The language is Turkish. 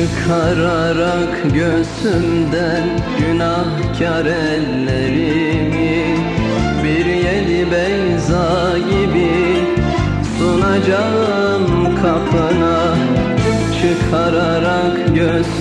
Çıkararak göğsümden günahkar ellerimi Bir yeli beyza gibi sunacağım kapına. Çıkararak